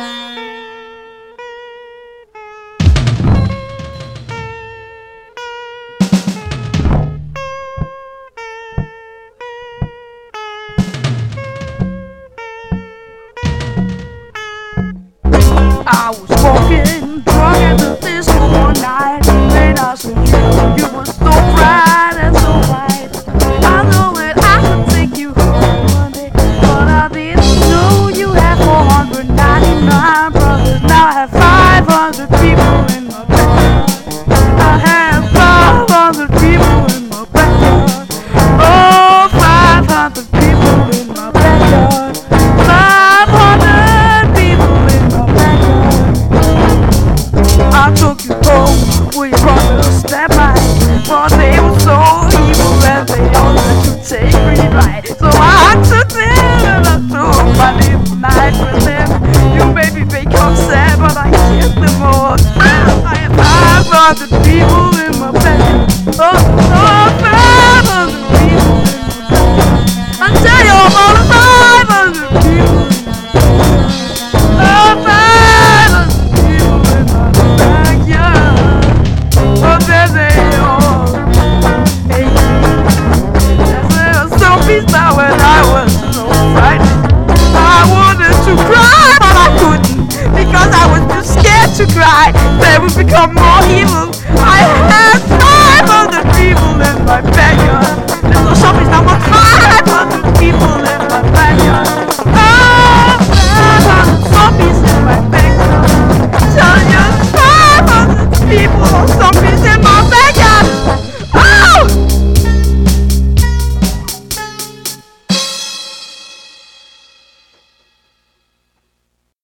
I was walking drunk at the that might. For they were so evil and they all had to take me ride. So become more evil.